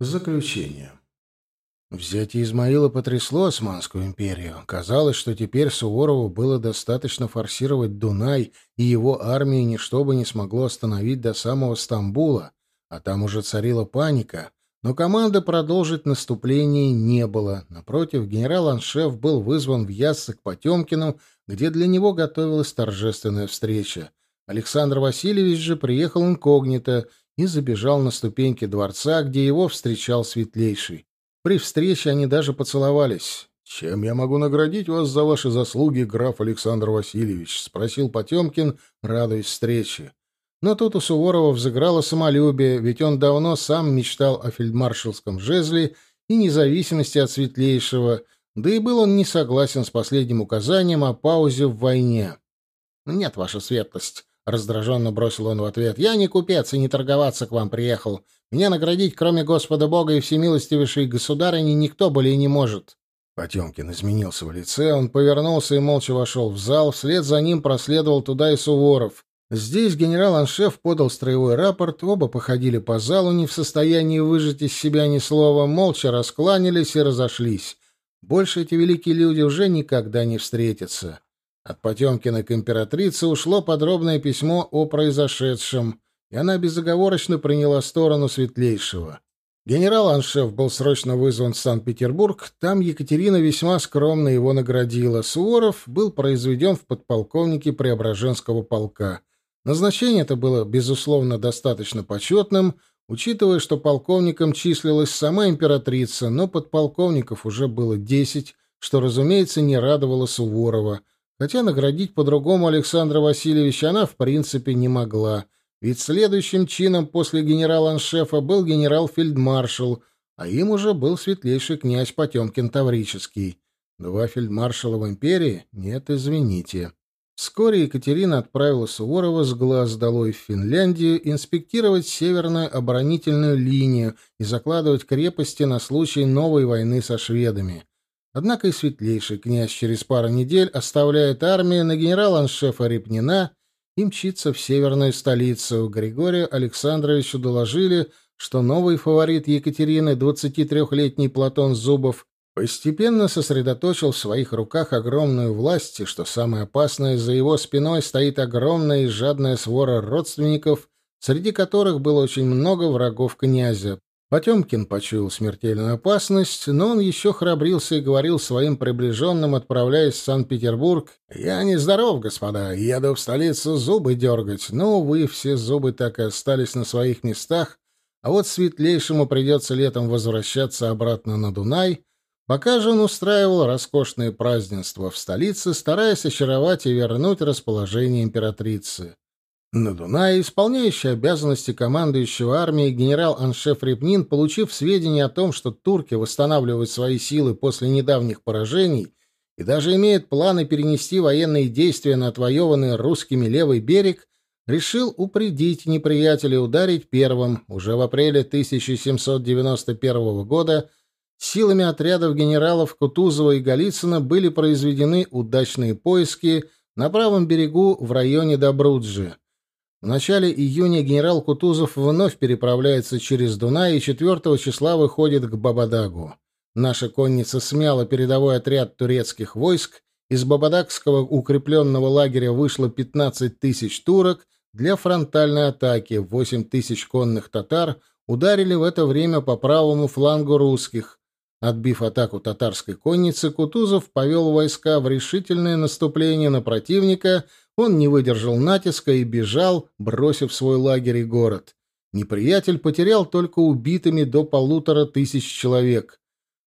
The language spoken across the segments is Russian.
Заключение. Взятие Измаила потрясло Османскую империю. Казалось, что теперь Суворову было достаточно форсировать Дунай, и его армии ничто бы не смогло остановить до самого Стамбула, а там уже царила паника. Но команды продолжить наступление не было. Напротив, генерал-аншеф был вызван в Яссы к Потемкину, где для него готовилась торжественная встреча. Александр Васильевич же приехал инкогнито и забежал на ступеньки дворца, где его встречал светлейший. При встрече они даже поцеловались. «Чем я могу наградить вас за ваши заслуги, граф Александр Васильевич?» — спросил Потемкин, радуясь встрече. Но тут у Суворова взыграло самолюбие, ведь он давно сам мечтал о фельдмаршалском жезле и независимости от светлейшего, да и был он не согласен с последним указанием о паузе в войне. «Нет, ваша светлость», Раздраженно бросил он в ответ. «Я не купец и не торговаться к вам приехал. Меня наградить, кроме Господа Бога и всемилостивейшей государыни, никто более не может». Потемкин изменился в лице, он повернулся и молча вошел в зал, вслед за ним проследовал туда и Суворов. Здесь генерал-аншеф подал строевой рапорт, оба походили по залу, не в состоянии выжать из себя ни слова, молча раскланялись и разошлись. Больше эти великие люди уже никогда не встретятся. От Потемкина к императрице ушло подробное письмо о произошедшем, и она безоговорочно приняла сторону светлейшего. Генерал-аншеф был срочно вызван в Санкт-Петербург, там Екатерина весьма скромно его наградила. Суворов был произведен в подполковнике Преображенского полка. Назначение это было, безусловно, достаточно почетным, учитывая, что полковником числилась сама императрица, но подполковников уже было десять, что, разумеется, не радовало Суворова — Хотя наградить по-другому Александра Васильевича она в принципе не могла, ведь следующим чином после генерала-аншефа был генерал-фельдмаршал, а им уже был светлейший князь Потемкин Таврический. Два фельдмаршала в империи? Нет, извините. Вскоре Екатерина отправила Суворова с глаз долой в Финляндию инспектировать северную оборонительную линию и закладывать крепости на случай новой войны со шведами. Однако и светлейший князь через пару недель оставляет армию на генерал-аншефа Репнина и мчится в северную столицу. Григорию Александровичу доложили, что новый фаворит Екатерины, 23-летний Платон Зубов, постепенно сосредоточил в своих руках огромную власть, и что самое опасное, за его спиной стоит огромная и жадная свора родственников, среди которых было очень много врагов князя. Потемкин почуял смертельную опасность, но он еще храбрился и говорил своим приближенным, отправляясь в Санкт-Петербург, «Я нездоров, господа, еду в столицу зубы дергать». Но, увы, все зубы так и остались на своих местах, а вот светлейшему придется летом возвращаться обратно на Дунай, пока же он устраивал роскошные празднества в столице, стараясь очаровать и вернуть расположение императрицы. На Дунае исполняющий обязанности командующего армией генерал-аншеф Репнин, получив сведения о том, что турки восстанавливают свои силы после недавних поражений и даже имеют планы перенести военные действия на отвоеванный русскими левый берег, решил упредить неприятеля ударить первым. Уже в апреле 1791 года силами отрядов генералов Кутузова и Голицына были произведены удачные поиски на правом берегу в районе Добруджи. В начале июня генерал Кутузов вновь переправляется через Дунай и 4 числа выходит к Бабадагу. Наша конница смяла передовой отряд турецких войск, из Бабадагского укрепленного лагеря вышло 15 тысяч турок, для фронтальной атаки 8 тысяч конных татар ударили в это время по правому флангу русских. Отбив атаку татарской конницы, Кутузов повел войска в решительное наступление на противника, он не выдержал натиска и бежал, бросив свой лагерь и город. Неприятель потерял только убитыми до полутора тысяч человек.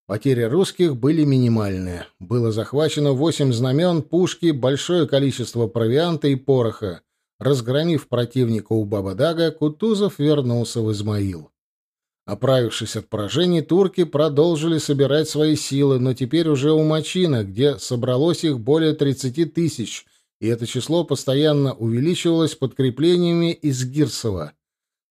Потери русских были минимальные. Было захвачено восемь знамен, пушки, большое количество провианта и пороха. Разгромив противника у Бабадага, Кутузов вернулся в Измаил. Оправившись от поражений, турки продолжили собирать свои силы, но теперь уже у Мачина, где собралось их более 30 тысяч, и это число постоянно увеличивалось подкреплениями из Гирсова.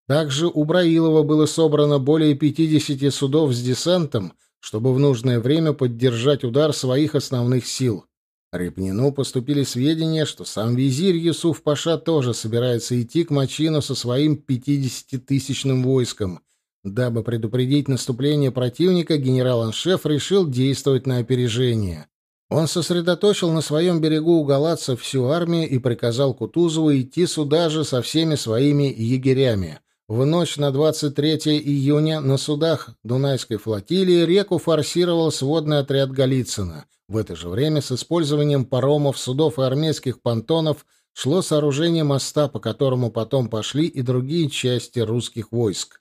Также у Браилова было собрано более 50 судов с десантом, чтобы в нужное время поддержать удар своих основных сил. Репнину поступили сведения, что сам визирь Юсуф Паша тоже собирается идти к Мачину со своим 50-тысячным войском. Дабы предупредить наступление противника, генерал-аншеф решил действовать на опережение. Он сосредоточил на своем берегу у галатцев всю армию и приказал Кутузову идти сюда же со всеми своими егерями. В ночь на 23 июня на судах Дунайской флотилии реку форсировал сводный отряд Голицына. В это же время с использованием паромов, судов и армейских понтонов шло сооружение моста, по которому потом пошли и другие части русских войск.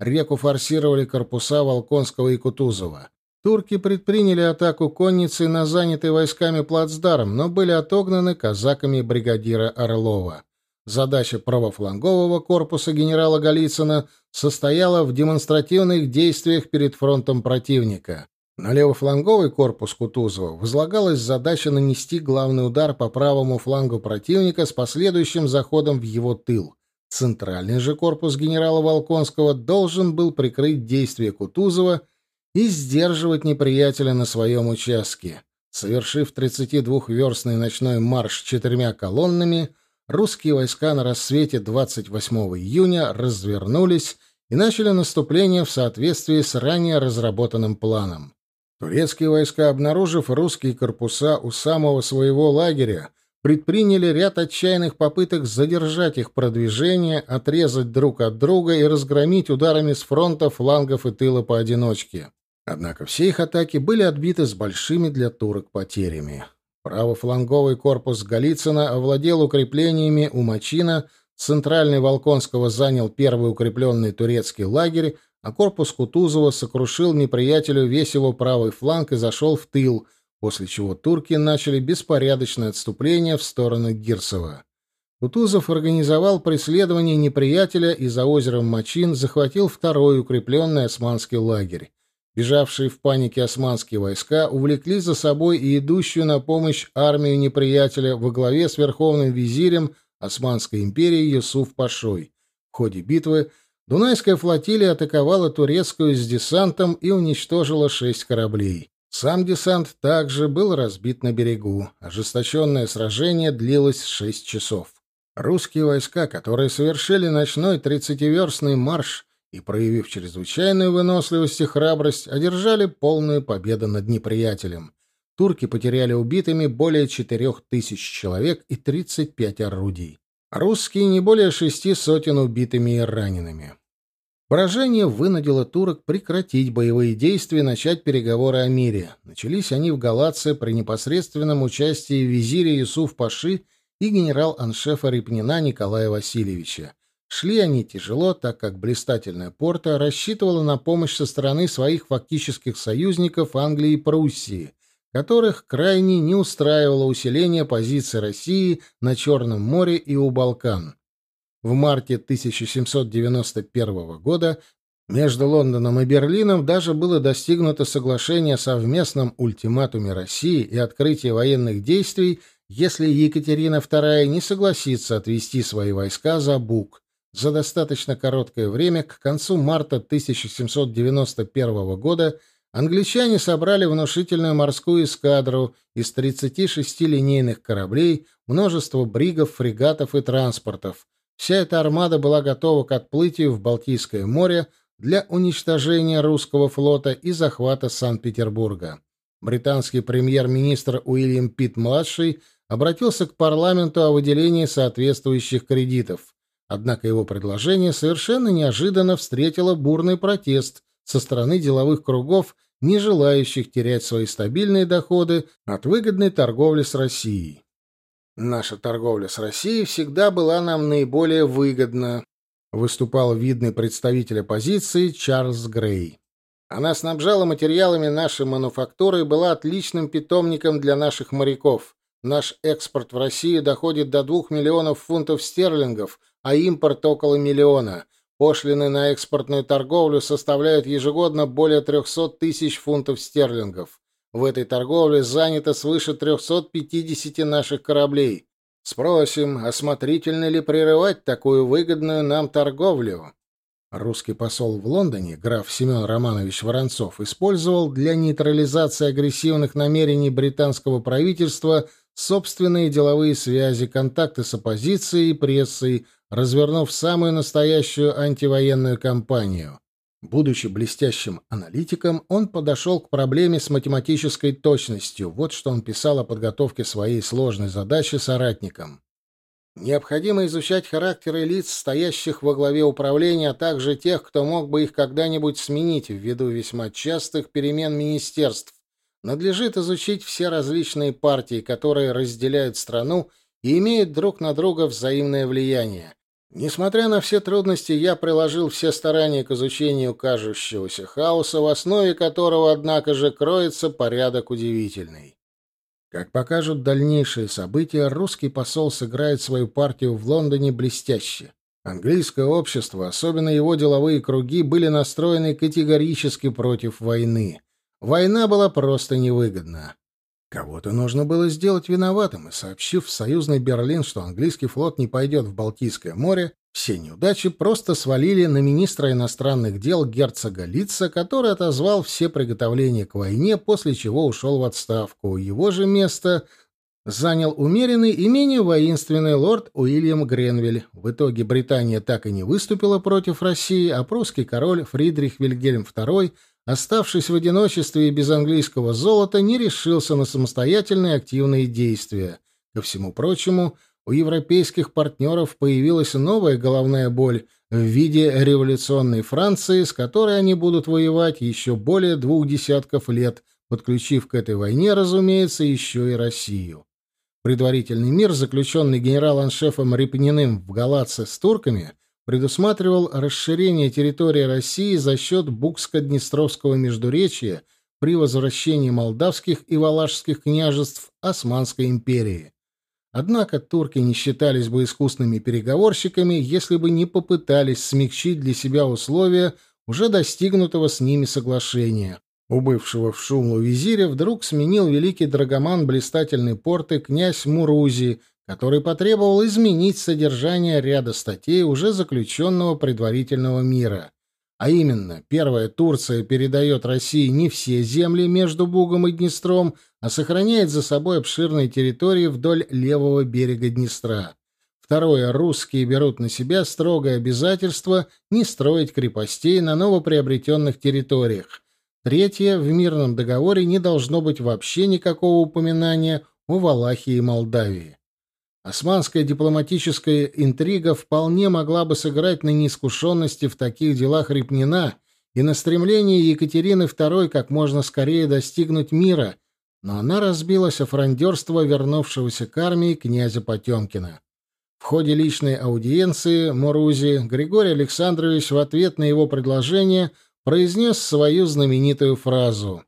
Реку форсировали корпуса Волконского и Кутузова. Турки предприняли атаку конницы на занятый войсками плацдарм, но были отогнаны казаками бригадира Орлова. Задача правофлангового корпуса генерала Голицына состояла в демонстративных действиях перед фронтом противника. На левофланговый корпус Кутузова возлагалась задача нанести главный удар по правому флангу противника с последующим заходом в его тыл. Центральный же корпус генерала Волконского должен был прикрыть действия Кутузова – и сдерживать неприятеля на своем участке. Совершив 32-верстный ночной марш четырьмя колоннами, русские войска на рассвете 28 июня развернулись и начали наступление в соответствии с ранее разработанным планом. Турецкие войска, обнаружив русские корпуса у самого своего лагеря, предприняли ряд отчаянных попыток задержать их продвижение, отрезать друг от друга и разгромить ударами с фронта, флангов и тыла поодиночке. Однако все их атаки были отбиты с большими для турок потерями. Правофланговый корпус Голицына овладел укреплениями у Мачина, центральный Волконского занял первый укрепленный турецкий лагерь, а корпус Кутузова сокрушил неприятелю весь его правый фланг и зашел в тыл, после чего турки начали беспорядочное отступление в сторону Гирсова. Кутузов организовал преследование неприятеля и за озером Мачин захватил второй укрепленный османский лагерь. Бежавшие в панике османские войска увлекли за собой и идущую на помощь армию неприятеля во главе с верховным визирем Османской империи Юсуф Пашой. В ходе битвы Дунайская флотилия атаковала турецкую с десантом и уничтожила шесть кораблей. Сам десант также был разбит на берегу. Ожесточенное сражение длилось шесть часов. Русские войска, которые совершили ночной тридцативерстный марш, и, проявив чрезвычайную выносливость и храбрость, одержали полную победу над неприятелем. Турки потеряли убитыми более четырех тысяч человек и 35 орудий. Русские не более шести сотен убитыми и ранеными. Поражение вынудило турок прекратить боевые действия и начать переговоры о мире. Начались они в Галации при непосредственном участии визиря Юсуф Паши и генерал-аншефа Репнина Николая Васильевича. Шли они тяжело, так как блистательная порта рассчитывала на помощь со стороны своих фактических союзников Англии и Пруссии, которых крайне не устраивало усиление позиций России на Черном море и у Балкан. В марте 1791 года между Лондоном и Берлином даже было достигнуто соглашение о совместном ультиматуме России и открытии военных действий, если Екатерина II не согласится отвести свои войска за Буг, за достаточно короткое время, к концу марта 1791 года, англичане собрали внушительную морскую эскадру из 36 линейных кораблей, множество бригов, фрегатов и транспортов. Вся эта армада была готова к отплытию в Балтийское море для уничтожения русского флота и захвата Санкт-Петербурга. Британский премьер-министр Уильям Питт-младший обратился к парламенту о выделении соответствующих кредитов. Однако его предложение совершенно неожиданно встретило бурный протест со стороны деловых кругов, не желающих терять свои стабильные доходы от выгодной торговли с Россией. «Наша торговля с Россией всегда была нам наиболее выгодна», выступал видный представитель оппозиции Чарльз Грей. Она снабжала материалами нашей мануфактуры и была отличным питомником для наших моряков. Наш экспорт в Россию доходит до двух миллионов фунтов стерлингов, а импорт около миллиона. Пошлины на экспортную торговлю составляют ежегодно более 300 тысяч фунтов стерлингов. В этой торговле занято свыше 350 наших кораблей. Спросим, осмотрительно ли прерывать такую выгодную нам торговлю? Русский посол в Лондоне, граф Семен Романович Воронцов, использовал для нейтрализации агрессивных намерений британского правительства собственные деловые связи, контакты с оппозицией и прессой, развернув самую настоящую антивоенную кампанию. Будучи блестящим аналитиком, он подошел к проблеме с математической точностью. Вот что он писал о подготовке своей сложной задачи соратникам. Необходимо изучать характеры лиц, стоящих во главе управления, а также тех, кто мог бы их когда-нибудь сменить ввиду весьма частых перемен министерств. Надлежит изучить все различные партии, которые разделяют страну и имеют друг на друга взаимное влияние. Несмотря на все трудности, я приложил все старания к изучению кажущегося хаоса, в основе которого, однако же, кроется порядок удивительный. Как покажут дальнейшие события, русский посол сыграет свою партию в Лондоне блестяще. Английское общество, особенно его деловые круги, были настроены категорически против войны. Война была просто невыгодна. Кого-то нужно было сделать виноватым, и сообщив в союзный Берлин, что английский флот не пойдет в Балтийское море, все неудачи просто свалили на министра иностранных дел герцога Лица, который отозвал все приготовления к войне, после чего ушел в отставку. Его же место занял умеренный и менее воинственный лорд Уильям Гренвиль. В итоге Британия так и не выступила против России, а прусский король Фридрих Вильгельм II – оставшись в одиночестве и без английского золота, не решился на самостоятельные активные действия. Ко всему прочему, у европейских партнеров появилась новая головная боль в виде революционной Франции, с которой они будут воевать еще более двух десятков лет, подключив к этой войне, разумеется, еще и Россию. Предварительный мир, заключенный генерал-аншефом Репниным в Галаце с турками – предусматривал расширение территории России за счет Букско-Днестровского междуречия при возвращении молдавских и валашских княжеств Османской империи. Однако турки не считались бы искусными переговорщиками, если бы не попытались смягчить для себя условия уже достигнутого с ними соглашения. У бывшего в Шумлу визиря вдруг сменил великий драгоман блистательной порты князь Мурузи, который потребовал изменить содержание ряда статей уже заключенного предварительного мира. А именно, первая Турция передает России не все земли между Бугом и Днестром, а сохраняет за собой обширные территории вдоль левого берега Днестра. Второе, русские берут на себя строгое обязательство не строить крепостей на новоприобретенных территориях. Третье, в мирном договоре не должно быть вообще никакого упоминания о Валахии и Молдавии. Османская дипломатическая интрига вполне могла бы сыграть на неискушенности в таких делах Репнина и на стремлении Екатерины II как можно скорее достигнуть мира, но она разбилась о фрондерство вернувшегося к армии князя Потемкина. В ходе личной аудиенции Морузи Григорий Александрович в ответ на его предложение произнес свою знаменитую фразу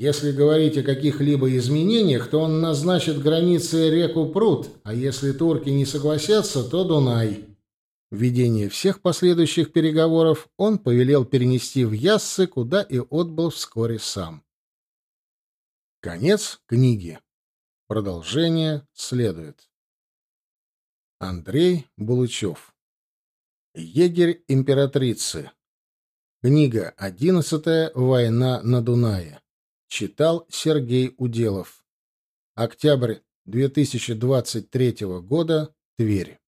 если говорить о каких-либо изменениях, то он назначит границы реку Прут, а если турки не согласятся, то Дунай. Введение всех последующих переговоров он повелел перенести в Яссы, куда и отбыл вскоре сам. Конец книги. Продолжение следует. Андрей Булычев. Егерь императрицы. Книга одиннадцатая. Война на Дунае. Читал Сергей Уделов. Октябрь 2023 года. Тверь.